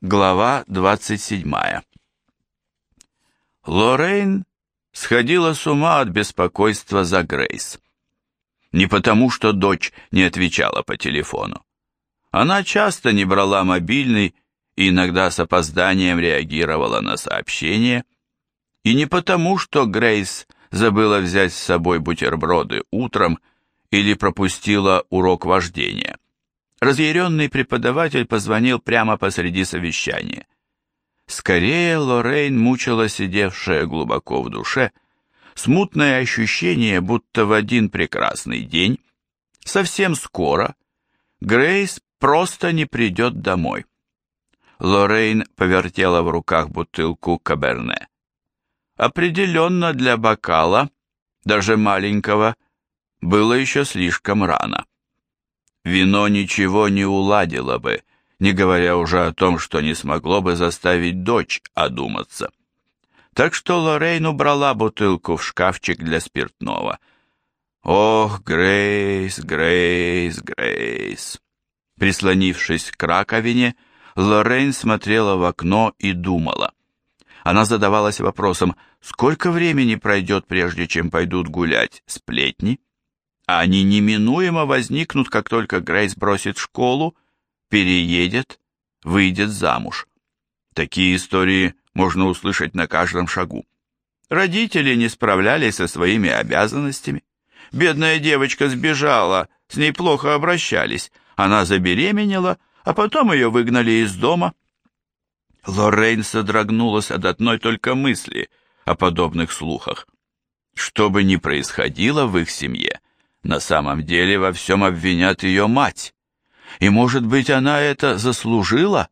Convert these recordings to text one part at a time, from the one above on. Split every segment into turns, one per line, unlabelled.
Глава 27. Лоррейн сходила с ума от беспокойства за Грейс. Не потому, что дочь не отвечала по телефону. Она часто не брала мобильный и иногда с опозданием реагировала на сообщения. И не потому, что Грейс забыла взять с собой бутерброды утром или пропустила урок вождения. Разъяренный преподаватель позвонил прямо посреди совещания. Скорее Лоррейн мучила сидевшая глубоко в душе смутное ощущение, будто в один прекрасный день, совсем скоро, Грейс просто не придет домой. Лоррейн повертела в руках бутылку Каберне. Определенно для бокала, даже маленького, было еще слишком рано. Вино ничего не уладило бы, не говоря уже о том, что не смогло бы заставить дочь одуматься. Так что Лоррейн убрала бутылку в шкафчик для спиртного. Ох, Грейс, Грейс, Грейс. Прислонившись к раковине, Лоррейн смотрела в окно и думала. Она задавалась вопросом, сколько времени пройдет, прежде чем пойдут гулять сплетни? Они неминуемо возникнут, как только Грейс бросит школу, переедет, выйдет замуж. Такие истории можно услышать на каждом шагу. Родители не справлялись со своими обязанностями. Бедная девочка сбежала, с ней плохо обращались. Она забеременела, а потом ее выгнали из дома. Лоррейн содрогнулась от одной только мысли о подобных слухах. Что бы ни происходило в их семье, на самом деле во всем обвинят ее мать. И, может быть, она это заслужила?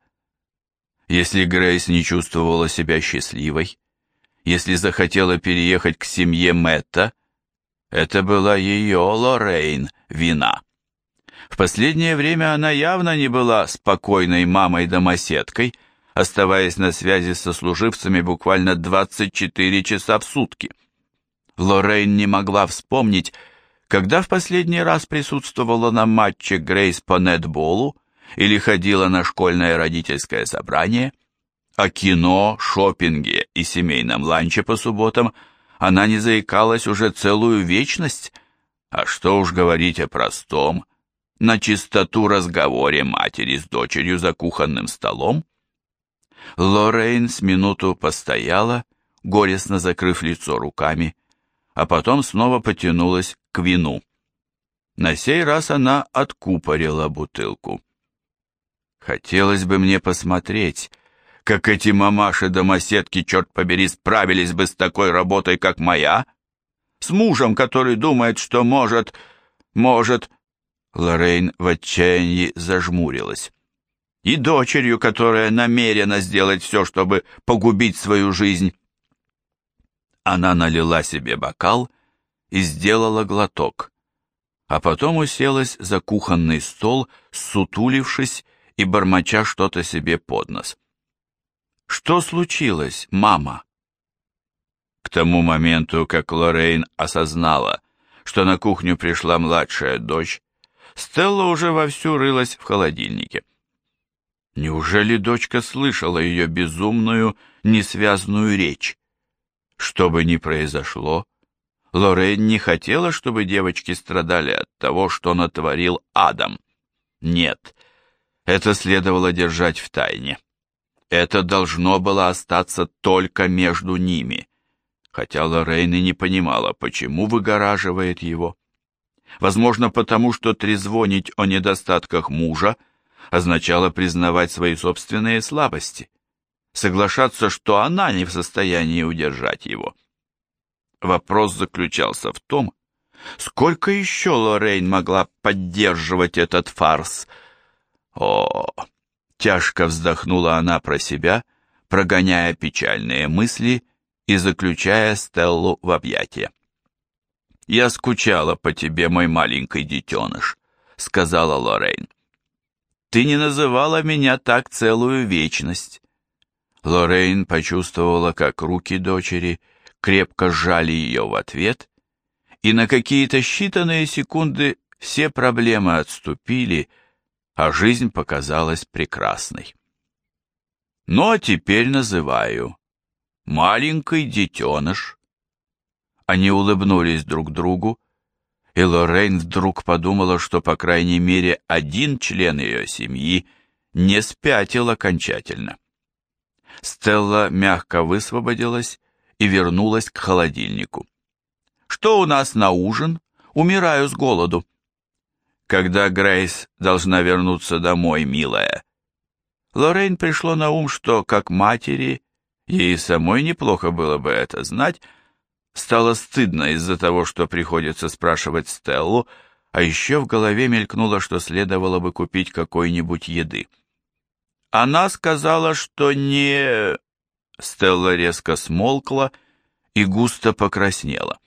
Если Грейс не чувствовала себя счастливой, если захотела переехать к семье Мэтта, это была ее, Лоррейн, вина. В последнее время она явно не была спокойной мамой-домоседкой, оставаясь на связи со служивцами буквально 24 часа в сутки. Лоррейн не могла вспомнить, когда в последний раз присутствовала на матче Грейс по нетболу или ходила на школьное родительское собрание, о кино, шопинге и семейном ланче по субботам она не заикалась уже целую вечность, а что уж говорить о простом, на чистоту разговоре матери с дочерью за кухонным столом. Лоррейн с минуту постояла, горестно закрыв лицо руками, а потом снова потянулась к вину. На сей раз она откупорила бутылку. Хотелось бы мне посмотреть, как эти мамаши-домоседки, черт побери, справились бы с такой работой, как моя, с мужем, который думает, что может, может... Лоррейн в отчаянии зажмурилась. И дочерью, которая намерена сделать все, чтобы погубить свою жизнь. Она налила себе бокал и сделала глоток, а потом уселась за кухонный стол, сутулившись и бормоча что-то себе под нос. «Что случилось, мама?» К тому моменту, как Лоррейн осознала, что на кухню пришла младшая дочь, Стелла уже вовсю рылась в холодильнике. Неужели дочка слышала ее безумную, несвязную речь? Что бы ни произошло, Лорен не хотела, чтобы девочки страдали от того, что натворил Адам. Нет, это следовало держать в тайне. Это должно было остаться только между ними, хотя Лоррейн и не понимала, почему выгораживает его. Возможно, потому что трезвонить о недостатках мужа означало признавать свои собственные слабости соглашаться, что она не в состоянии удержать его. Вопрос заключался в том, сколько еще Лоррейн могла поддерживать этот фарс. О, тяжко вздохнула она про себя, прогоняя печальные мысли и заключая Стеллу в объятия. «Я скучала по тебе, мой маленький детеныш», — сказала Лоррейн. «Ты не называла меня так целую вечность. Лоррейн почувствовала, как руки дочери крепко сжали ее в ответ, и на какие-то считанные секунды все проблемы отступили, а жизнь показалась прекрасной. Ну, а теперь называю. Маленький детеныш. Они улыбнулись друг другу, и Лоррейн вдруг подумала, что, по крайней мере, один член ее семьи не спятил окончательно. Стелла мягко высвободилась и вернулась к холодильнику. «Что у нас на ужин? Умираю с голоду». «Когда Грейс должна вернуться домой, милая?» Лоррейн пришло на ум, что, как матери, ей самой неплохо было бы это знать, стало стыдно из-за того, что приходится спрашивать Стеллу, а еще в голове мелькнуло, что следовало бы купить какой-нибудь еды. Она сказала, что не... Стелла резко смолкла и густо покраснела.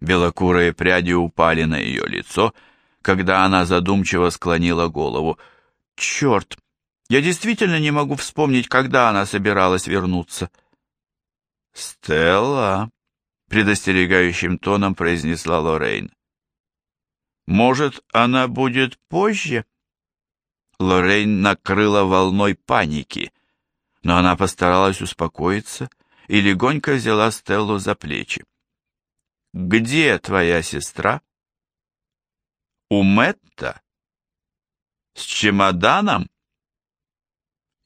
Белокурые пряди упали на ее лицо, когда она задумчиво склонила голову. «Черт! Я действительно не могу вспомнить, когда она собиралась вернуться». «Стелла!» — предостерегающим тоном произнесла Лоррейн. «Может, она будет позже?» Лоррейн накрыла волной паники, но она постаралась успокоиться и легонько взяла Стеллу за плечи. «Где твоя сестра?» «У Мэтта?» «С чемоданом?»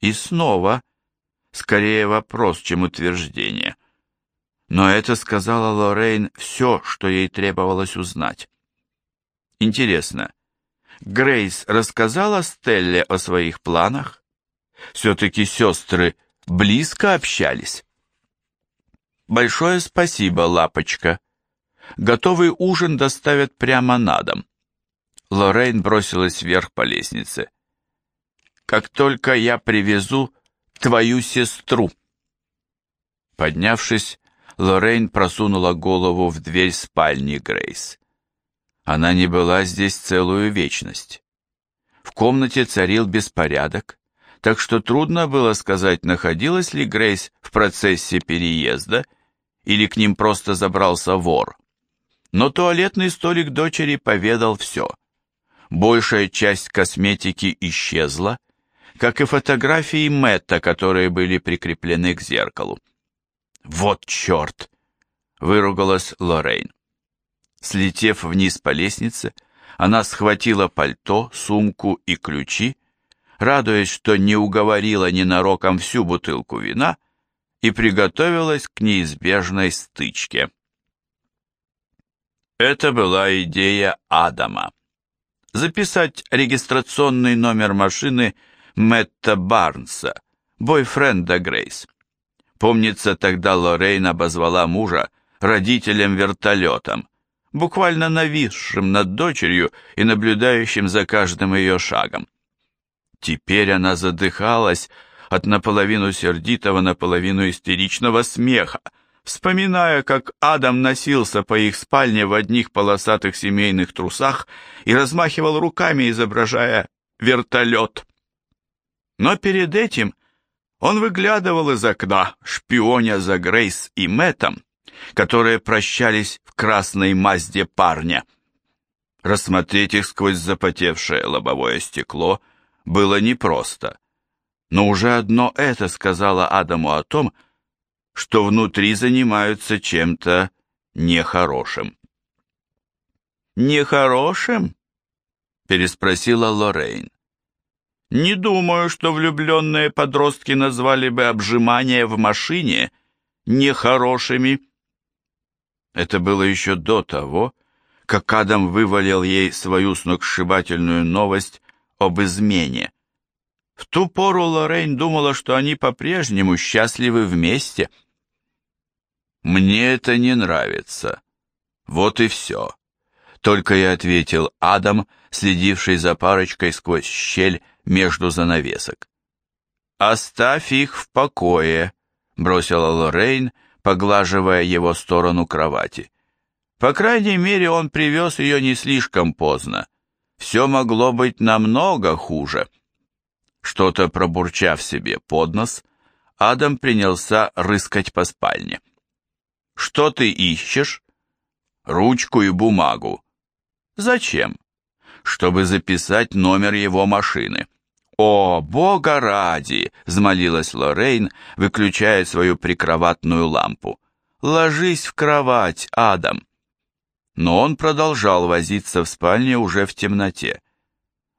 И снова, скорее вопрос, чем утверждение. Но это сказала Лоррейн все, что ей требовалось узнать. Интересно, Грейс рассказала Стелле о своих планах? Все-таки сестры близко общались. Большое спасибо, лапочка. Готовый ужин доставят прямо на дом. Лоррейн бросилась вверх по лестнице. Как только я привезу твою сестру. Поднявшись, Лоррейн просунула голову в дверь спальни Грейс. Она не была здесь целую вечность. В комнате царил беспорядок, так что трудно было сказать, находилась ли Грейс в процессе переезда или к ним просто забрался вор. Но туалетный столик дочери поведал все. Большая часть косметики исчезла, как и фотографии Мэтта, которые были прикреплены к зеркалу. «Вот черт!» — выругалась Лоррейн. Слетев вниз по лестнице, она схватила пальто, сумку и ключи, радуясь, что не уговорила ненароком всю бутылку вина, и приготовилась к неизбежной стычке. Это была идея Адама. Записать регистрационный номер машины Мэтта Барнса, бойфренда Грейс. Помнится, тогда Лоррейн обозвала мужа родителем-вертолетом, буквально нависшим над дочерью и наблюдающим за каждым ее шагом. Теперь она задыхалась от наполовину сердитого, наполовину истеричного смеха, вспоминая, как Адам носился по их спальне в одних полосатых семейных трусах и размахивал руками, изображая вертолет. Но перед этим он выглядывал из окна, шпионя за Грейс и Мэттом, которые прощались в красной Мазде парня. Рассмотреть их сквозь запотевшее лобовое стекло было непросто. Но уже одно это сказала Адаму о том, что внутри занимаются чем-то нехорошим. «Нехорошим?» — переспросила Лоррейн. «Не думаю, что влюбленные подростки назвали бы обжимание в машине нехорошими». Это было еще до того, как Адам вывалил ей свою сногсшибательную новость об измене. В ту пору Лоррейн думала, что они по-прежнему счастливы вместе. «Мне это не нравится. Вот и все», — только и ответил Адам, следивший за парочкой сквозь щель между занавесок. «Оставь их в покое», — бросила Лоррейн, — поглаживая его сторону кровати. По крайней мере, он привез ее не слишком поздно. Все могло быть намного хуже. Что-то пробурчав себе под нос, Адам принялся рыскать по спальне. «Что ты ищешь?» «Ручку и бумагу». «Зачем?» «Чтобы записать номер его машины. «О, Бога ради!» — взмолилась Лоррейн, выключая свою прикроватную лампу. «Ложись в кровать, Адам!» Но он продолжал возиться в спальне уже в темноте.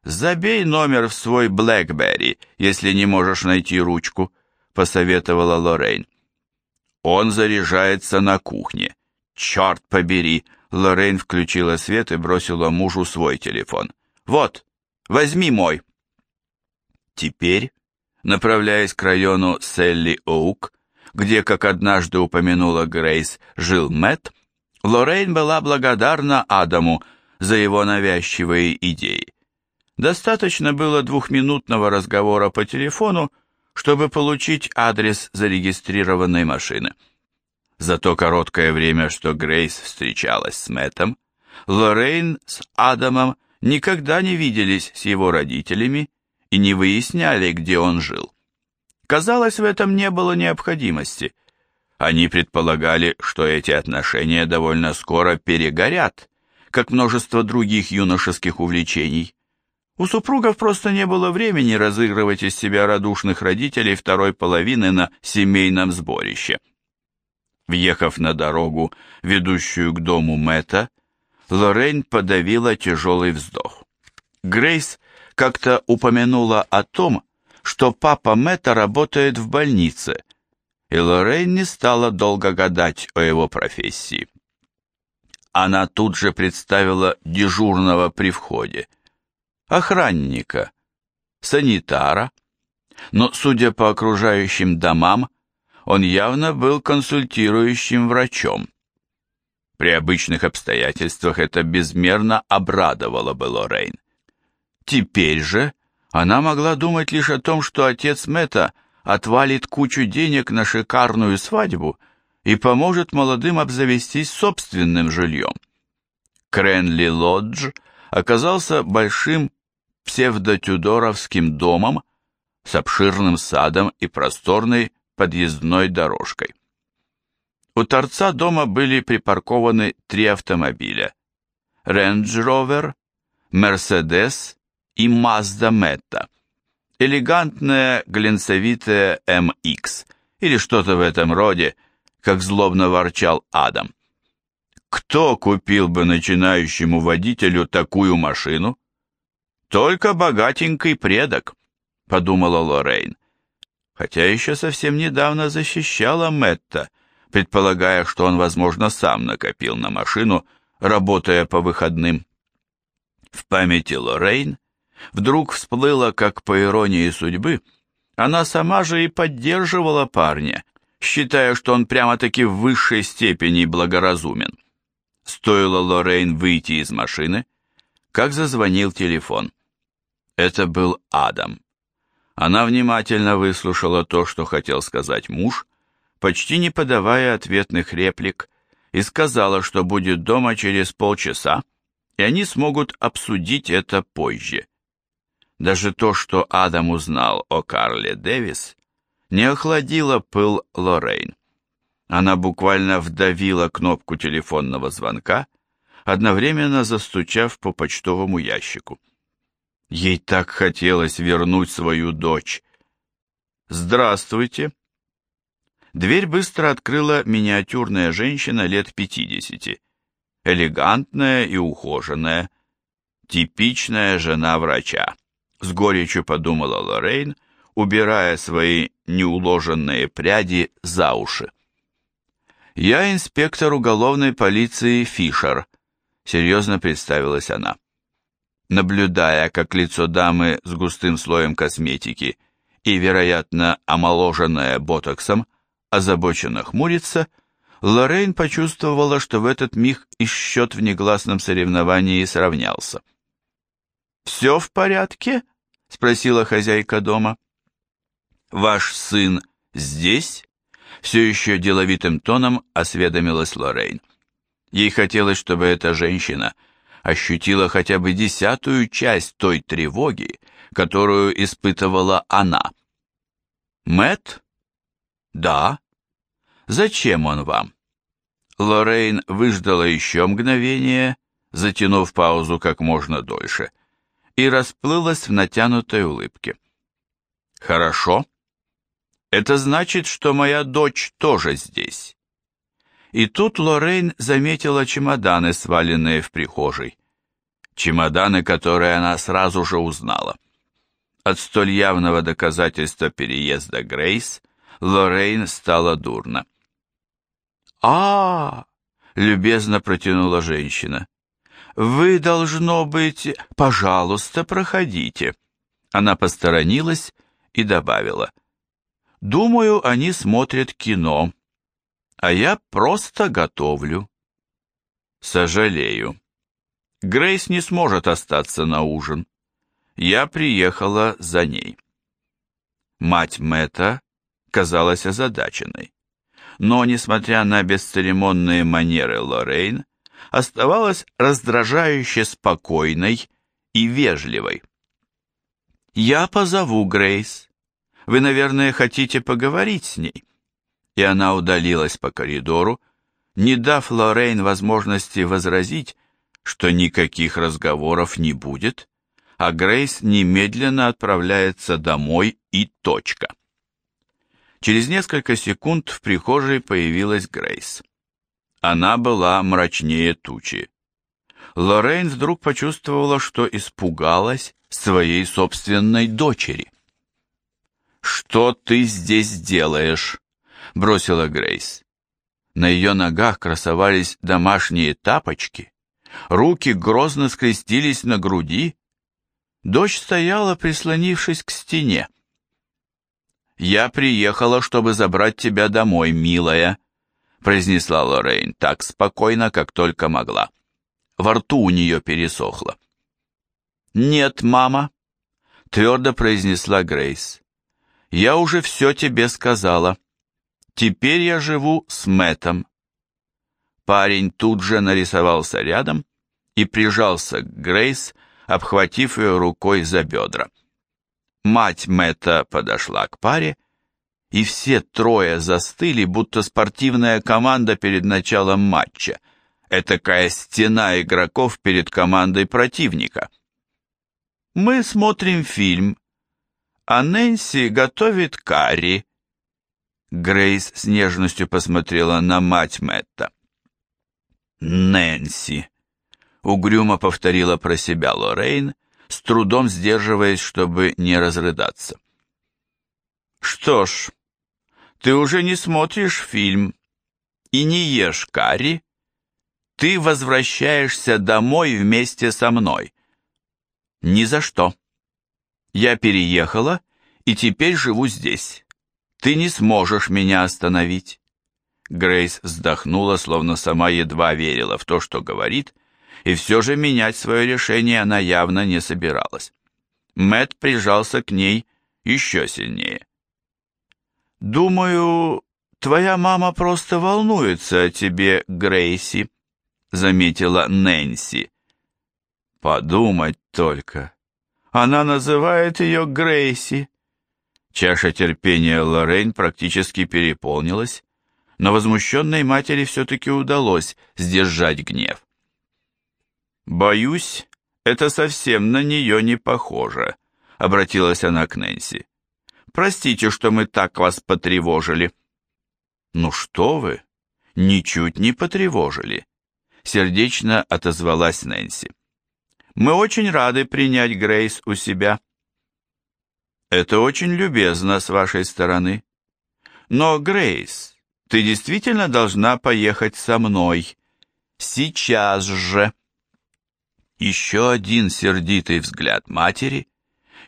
«Забей номер в свой Блэкберри, если не можешь найти ручку», — посоветовала Лоррейн. «Он заряжается на кухне. Черт побери!» Лоррейн включила свет и бросила мужу свой телефон. «Вот, возьми мой». Теперь, направляясь к району Селли-Оук, где, как однажды упомянула Грейс, жил Мэтт, Лоррейн была благодарна Адаму за его навязчивые идеи. Достаточно было двухминутного разговора по телефону, чтобы получить адрес зарегистрированной машины. За то короткое время, что Грейс встречалась с Мэттом, Лоррейн с Адамом никогда не виделись с его родителями и не выясняли, где он жил. Казалось, в этом не было необходимости. Они предполагали, что эти отношения довольно скоро перегорят, как множество других юношеских увлечений. У супругов просто не было времени разыгрывать из себя радушных родителей второй половины на семейном сборище. Въехав на дорогу, ведущую к дому Мэтта, Лоррейн подавила тяжелый вздох. Грейс как-то упомянула о том, что папа Мэтта работает в больнице, и Лоррейн не стала долго гадать о его профессии. Она тут же представила дежурного при входе – охранника, санитара, но, судя по окружающим домам, он явно был консультирующим врачом. При обычных обстоятельствах это безмерно обрадовало бы Лоррейн. Теперь же она могла думать лишь о том, что отец Мэтта отвалит кучу денег на шикарную свадьбу и поможет молодым обзавестись собственным жильем. Кренли Лодж оказался большим псевдотюдоровским домом с обширным садом и просторной подъездной дорожкой. У торца дома были припаркованы три автомобиля – Range Rover, Mercedes и Mazda Metta, элегантная глинцевитая MX или что-то в этом роде, как злобно ворчал Адам. Кто купил бы начинающему водителю такую машину? Только богатенький предок, подумала Лоррейн. Хотя еще совсем недавно защищала Мэтта, предполагая, что он, возможно, сам накопил на машину, работая по выходным. В памяти Лоррейн вдруг всплыло, как по иронии судьбы, она сама же и поддерживала парня, считая, что он прямо-таки в высшей степени благоразумен. Стоило Лоррейн выйти из машины, как зазвонил телефон. Это был Адам. Она внимательно выслушала то, что хотел сказать муж, почти не подавая ответных реплик, и сказала, что будет дома через полчаса, и они смогут обсудить это позже. Даже то, что Адам узнал о Карле Дэвис, не охладило пыл Лоррейн. Она буквально вдавила кнопку телефонного звонка, одновременно застучав по почтовому ящику. Ей так хотелось вернуть свою дочь. «Здравствуйте!» Дверь быстро открыла миниатюрная женщина лет пятидесяти. Элегантная и ухоженная. Типичная жена врача. С горечью подумала Лоррейн, убирая свои неуложенные пряди за уши. «Я инспектор уголовной полиции Фишер», — серьезно представилась она наблюдая, как лицо дамы с густым слоем косметики и, вероятно, омоложенное ботоксом, озабоченно хмурится, Лоррейн почувствовала, что в этот миг и счет в негласном соревновании сравнялся. «Все в порядке?» — спросила хозяйка дома. «Ваш сын здесь?» Все еще деловитым тоном осведомилась Лоррейн. Ей хотелось, чтобы эта женщина — ощутила хотя бы десятую часть той тревоги, которую испытывала она. Мэт? Да. Зачем он вам? Лоррейн выждала еще мгновение, затянув паузу как можно дольше, и расплылась в натянутой улыбке. Хорошо. Это значит, что моя дочь тоже здесь. И тут Лоррейн заметила чемоданы, сваленные в прихожей. Чемоданы, которые она сразу же узнала. От столь явного доказательства переезда Грейс Лоррейн стала дурно. а, -а, -а любезно протянула женщина. «Вы, должно быть... Пожалуйста, проходите». Она посторонилась и добавила. Думаю, они смотрят кино, а я просто готовлю. Сожалею. Грейс не сможет остаться на ужин. Я приехала за ней. Мать Мэтта казалась озадаченной, но, несмотря на бесцеремонные манеры Лоррейн, оставалась раздражающе спокойной и вежливой. «Я позову Грейс. Вы, наверное, хотите поговорить с ней?» И она удалилась по коридору, не дав Лоррейн возможности возразить, что никаких разговоров не будет, а Грейс немедленно отправляется домой и точка. Через несколько секунд в прихожей появилась Грейс. Она была мрачнее тучи. Лоррейн вдруг почувствовала, что испугалась своей собственной дочери. «Что ты здесь делаешь?» — бросила Грейс. На ее ногах красовались домашние тапочки, руки грозно скрестились на груди. Дочь стояла, прислонившись к стене. «Я приехала, чтобы забрать тебя домой, милая», — произнесла Лоррейн так спокойно, как только могла. Во рту у нее пересохло. «Нет, мама», — твердо произнесла Грейс. «Я уже все тебе сказала. Теперь я живу с Мэтом». Парень тут же нарисовался рядом и прижался к Грейс, обхватив ее рукой за бедра. Мать Мэтта подошла к паре, и все трое застыли, будто спортивная команда перед началом матча. Этакая стена игроков перед командой противника. Мы смотрим фильм, а Нэнси готовит карри. Грейс с нежностью посмотрела на мать Мэтта. «Нэнси», — угрюмо повторила про себя Лоррейн, с трудом сдерживаясь, чтобы не разрыдаться. «Что ж, ты уже не смотришь фильм и не ешь карри. Ты возвращаешься домой вместе со мной». «Ни за что. Я переехала и теперь живу здесь. Ты не сможешь меня остановить». Грейс вздохнула, словно сама едва верила в то, что говорит, и все же менять свое решение она явно не собиралась. Мэт прижался к ней еще сильнее. «Думаю, твоя мама просто волнуется о тебе, Грейси», — заметила Нэнси. «Подумать только. Она называет ее Грейси». Чаша терпения Лоррейн практически переполнилась, но возмущенной матери все-таки удалось сдержать гнев. «Боюсь, это совсем на нее не похоже», — обратилась она к Нэнси. «Простите, что мы так вас потревожили». «Ну что вы, ничуть не потревожили», — сердечно отозвалась Нэнси. «Мы очень рады принять Грейс у себя». «Это очень любезно с вашей стороны. Но, Грейс, ты действительно должна поехать со мной. Сейчас же». Еще один сердитый взгляд матери,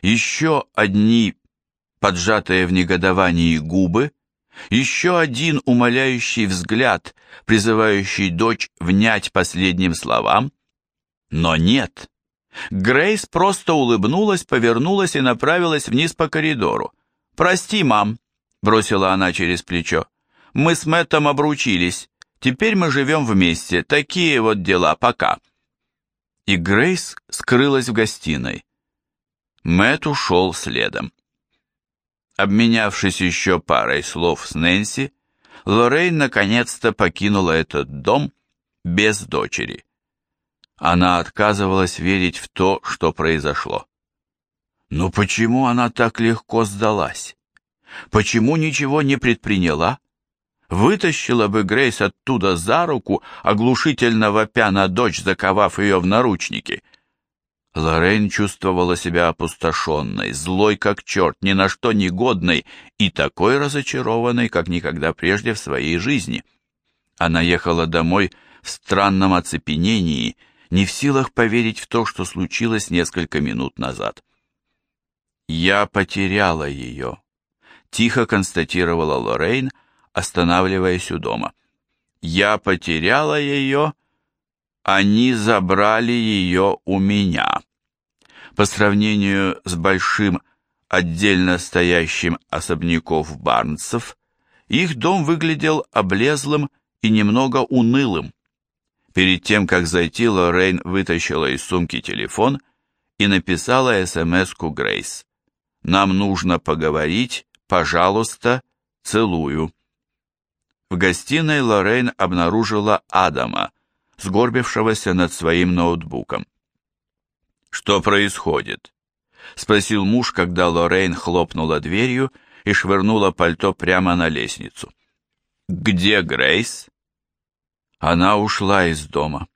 еще одни поджатые в негодовании губы, еще один умоляющий взгляд, призывающий дочь внять последним словам. Но нет. Грейс просто улыбнулась, повернулась и направилась вниз по коридору. «Прости, мам», — бросила она через плечо. «Мы с Мэттом обручились. Теперь мы живем вместе. Такие вот дела. Пока» и Грейс скрылась в гостиной. Мэт ушел следом. Обменявшись еще парой слов с Нэнси, Лоррейн наконец-то покинула этот дом без дочери. Она отказывалась верить в то, что произошло. Но почему она так легко сдалась? Почему ничего не предприняла? Вытащила бы Грейс оттуда за руку, оглушительно вопя на дочь, заковав ее в наручники. Лоррейн чувствовала себя опустошенной, злой как черт, ни на что не годной и такой разочарованной, как никогда прежде в своей жизни. Она ехала домой в странном оцепенении, не в силах поверить в то, что случилось несколько минут назад. «Я потеряла ее», — тихо констатировала Лоррейн, останавливаясь у дома. «Я потеряла ее, они забрали ее у меня». По сравнению с большим отдельно стоящим особняков Барнсов, их дом выглядел облезлым и немного унылым. Перед тем, как зайти, Лоррейн вытащила из сумки телефон и написала СМС-ку Грейс. «Нам нужно поговорить, пожалуйста, целую». В гостиной Лоррейн обнаружила Адама, сгорбившегося над своим ноутбуком. «Что происходит?» — спросил муж, когда Лоррейн хлопнула дверью и швырнула пальто прямо на лестницу. «Где Грейс?» Она ушла из дома.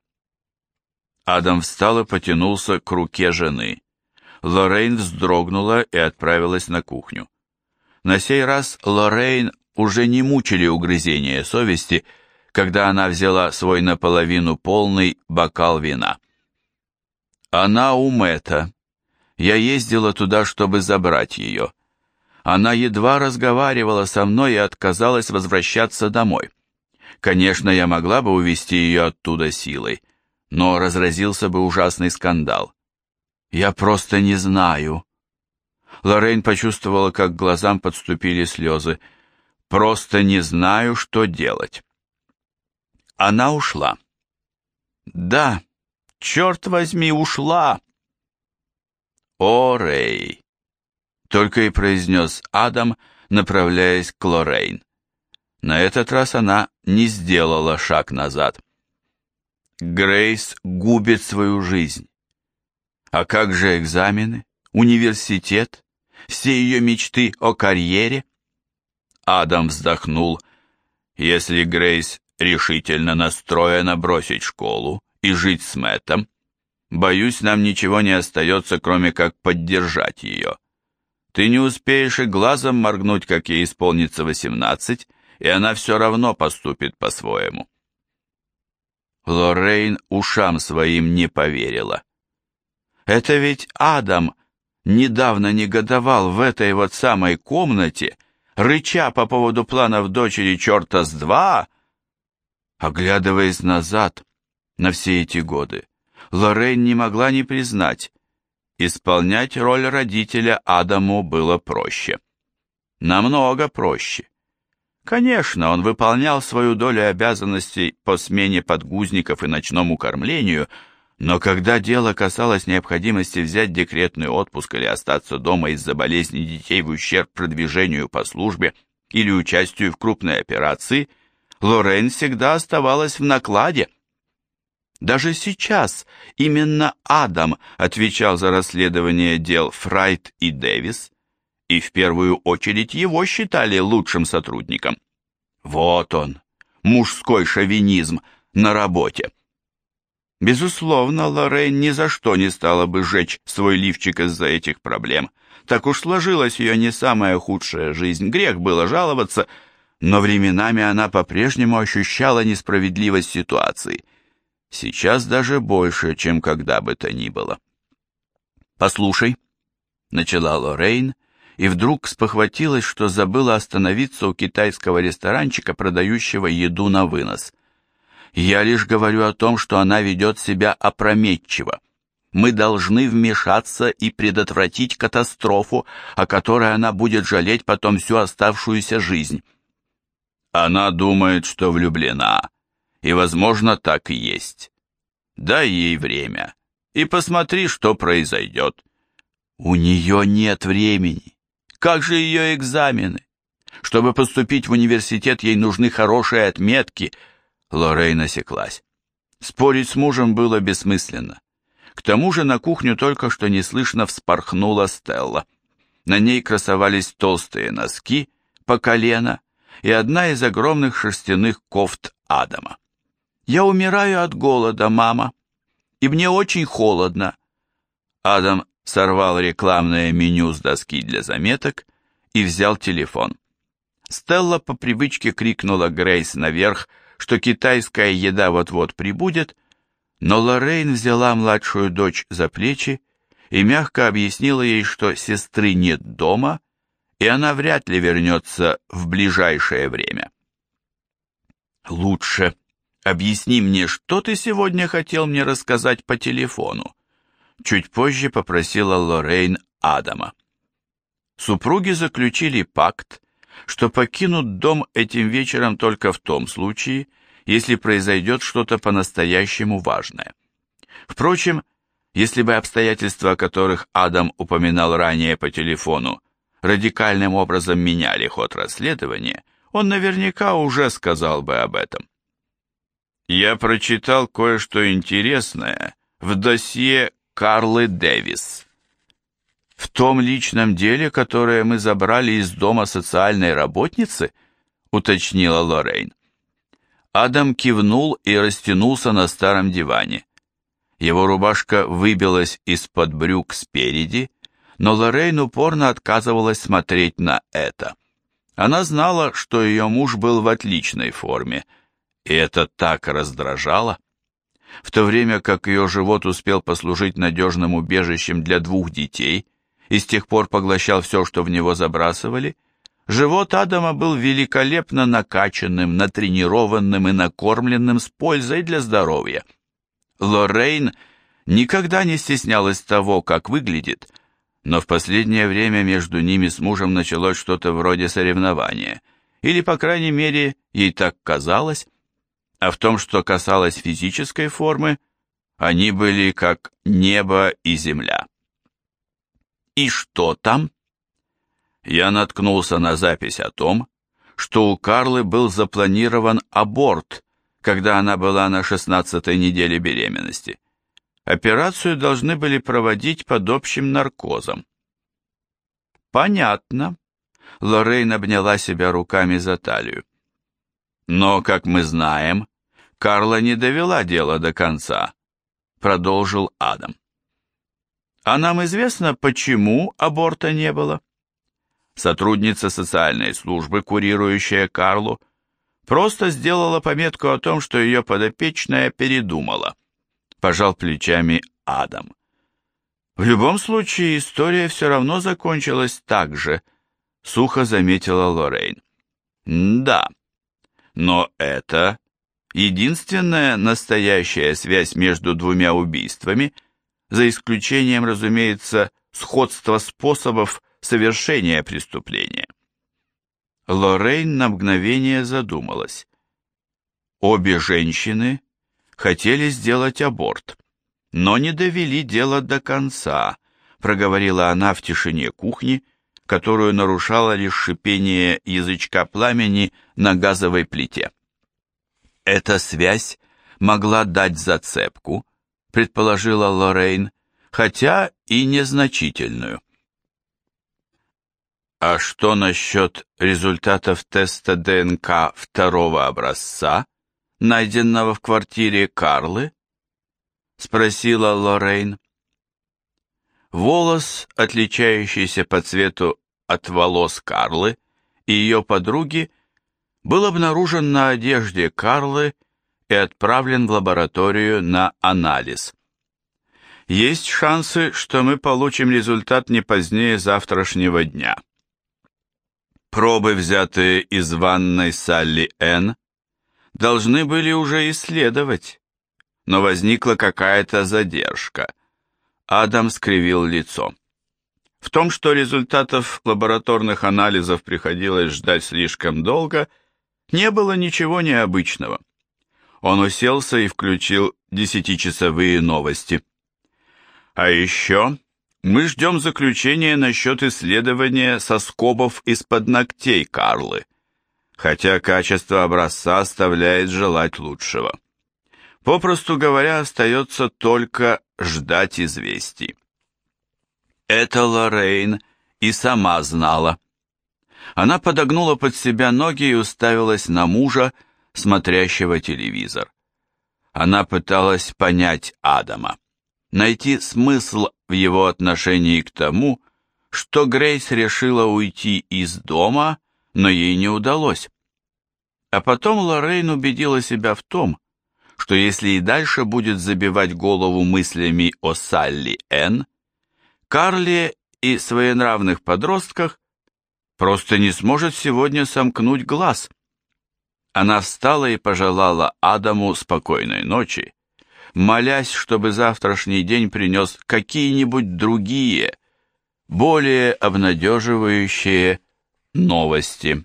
Адам встал и потянулся к руке жены. Лоррейн вздрогнула и отправилась на кухню. На сей раз Лоррейн уже не мучили угрызения совести, когда она взяла свой наполовину полный бокал вина. Она у Мэтта. Я ездила туда, чтобы забрать ее. Она едва разговаривала со мной и отказалась возвращаться домой. Конечно, я могла бы увести ее оттуда силой, но разразился бы ужасный скандал. Я просто не знаю. Лоррейн почувствовала, как к глазам подступили слезы. Просто не знаю, что делать. Она ушла. Да, черт возьми, ушла. О, Рэй! Только и произнес Адам, направляясь к Лоррейн. На этот раз она не сделала шаг назад. Грейс губит свою жизнь. А как же экзамены, университет, все ее мечты о карьере? Адам вздохнул. Если Грейс решительно настроена бросить школу и жить с Мэттом, боюсь, нам ничего не остается, кроме как поддержать ее. Ты не успеешь и глазом моргнуть, как ей исполнится восемнадцать, и она все равно поступит по-своему. Лоррейн ушам своим не поверила. Это ведь Адам недавно негодовал в этой вот самой комнате, рыча по поводу планов дочери черта с два. Оглядываясь назад на все эти годы, Лоррейн не могла не признать, исполнять роль родителя Адаму было проще. Намного проще. Конечно, он выполнял свою долю обязанностей по смене подгузников и ночному кормлению, но когда дело касалось необходимости взять декретный отпуск или остаться дома из-за болезни детей в ущерб продвижению по службе или участию в крупной операции, Лорен всегда оставалась в накладе. Даже сейчас именно Адам отвечал за расследование дел Фрайт и Дэвис, и в первую очередь его считали лучшим сотрудником. Вот он, мужской шовинизм на работе. Безусловно, Лоррейн ни за что не стала бы сжечь свой лифчик из-за этих проблем. Так уж сложилась ее не самая худшая жизнь, грех было жаловаться, но временами она по-прежнему ощущала несправедливость ситуации. Сейчас даже больше, чем когда бы то ни было. «Послушай», — начала Лоррейн, — и вдруг спохватилась, что забыла остановиться у китайского ресторанчика, продающего еду на вынос. Я лишь говорю о том, что она ведет себя опрометчиво. Мы должны вмешаться и предотвратить катастрофу, о которой она будет жалеть потом всю оставшуюся жизнь. Она думает, что влюблена, и, возможно, так и есть. Дай ей время, и посмотри, что произойдет. У нее нет времени. Как же ее экзамены? Чтобы поступить в университет, ей нужны хорошие отметки. Лоррейн осеклась. Спорить с мужем было бессмысленно. К тому же на кухню только что неслышно вспорхнула Стелла. На ней красовались толстые носки по колено и одна из огромных шерстяных кофт Адама. «Я умираю от голода, мама, и мне очень холодно». Адам сорвал рекламное меню с доски для заметок и взял телефон. Стелла по привычке крикнула Грейс наверх, что китайская еда вот-вот прибудет, но Лоррейн взяла младшую дочь за плечи и мягко объяснила ей, что сестры нет дома, и она вряд ли вернется в ближайшее время. «Лучше объясни мне, что ты сегодня хотел мне рассказать по телефону?» Чуть позже попросила Лоррейн Адама. Супруги заключили пакт, что покинут дом этим вечером только в том случае, если произойдет что-то по-настоящему важное. Впрочем, если бы обстоятельства, о которых Адам упоминал ранее по телефону, радикальным образом меняли ход расследования, он наверняка уже сказал бы об этом. Я прочитал кое-что интересное в досье Карлы Дэвис. В том личном деле, которое мы забрали из дома социальной работницы, уточнила Лоррейн. Адам кивнул и растянулся на старом диване. Его рубашка выбилась из-под брюк спереди, но Лоррейн упорно отказывалась смотреть на это. Она знала, что ее муж был в отличной форме, и это так раздражало. В то время как ее живот успел послужить надежным убежищем для двух детей и с тех пор поглощал все, что в него забрасывали, Живот Адама был великолепно накачанным, натренированным и накормленным с пользой для здоровья. Лоррейн никогда не стеснялась того, как выглядит, но в последнее время между ними с мужем началось что-то вроде соревнования, или, по крайней мере, ей так казалось, а в том, что касалось физической формы, они были как небо и земля. «И что там?» я наткнулся на запись о том, что у Карлы был запланирован аборт, когда она была на шестнадцатой неделе беременности. Операцию должны были проводить под общим наркозом. Понятно. Лоррейн обняла себя руками за талию. Но, как мы знаем, Карла не довела дело до конца, продолжил Адам. А нам известно, почему аборта не было? сотрудница социальной службы, курирующая Карлу, просто сделала пометку о том, что ее подопечная передумала. Пожал плечами Адам. В любом случае, история все равно закончилась так же, сухо заметила Лоррейн. Да, но это единственная настоящая связь между двумя убийствами, за исключением, разумеется, сходства способов совершения преступления. Лоррейн на мгновение задумалась. Обе женщины хотели сделать аборт, но не довели дело до конца, проговорила она в тишине кухни, которую нарушало лишь шипение язычка пламени на газовой плите. Эта связь могла дать зацепку, предположила Лоррейн, хотя и незначительную. А что насчет результатов теста ДНК второго образца, найденного в квартире Карлы? Спросила Лоррейн. Волос, отличающийся по цвету от волос Карлы и ее подруги, был обнаружен на одежде Карлы и отправлен в лабораторию на анализ. Есть шансы, что мы получим результат не позднее завтрашнего дня. Пробы, взятые из ванной Салли Н, должны были уже исследовать, но возникла какая-то задержка. Адам скривил лицо. В том, что результатов лабораторных анализов приходилось ждать слишком долго, не было ничего необычного. Он уселся и включил десятичасовые новости. А еще мы ждем заключения насчет исследования соскобов из-под ногтей Карлы, хотя качество образца оставляет желать лучшего. Попросту говоря, остается только ждать известий. Это Лоррейн и сама знала. Она подогнула под себя ноги и уставилась на мужа, смотрящего телевизор. Она пыталась понять Адама, найти смысл в его отношении к тому, что Грейс решила уйти из дома, но ей не удалось. А потом Лоррейн убедила себя в том, что если и дальше будет забивать голову мыслями о Салли Н, Карли и своенравных подростках, просто не сможет сегодня сомкнуть глаз. Она встала и пожелала Адаму спокойной ночи, молясь, чтобы завтрашний день принес какие-нибудь другие, более обнадеживающие новости.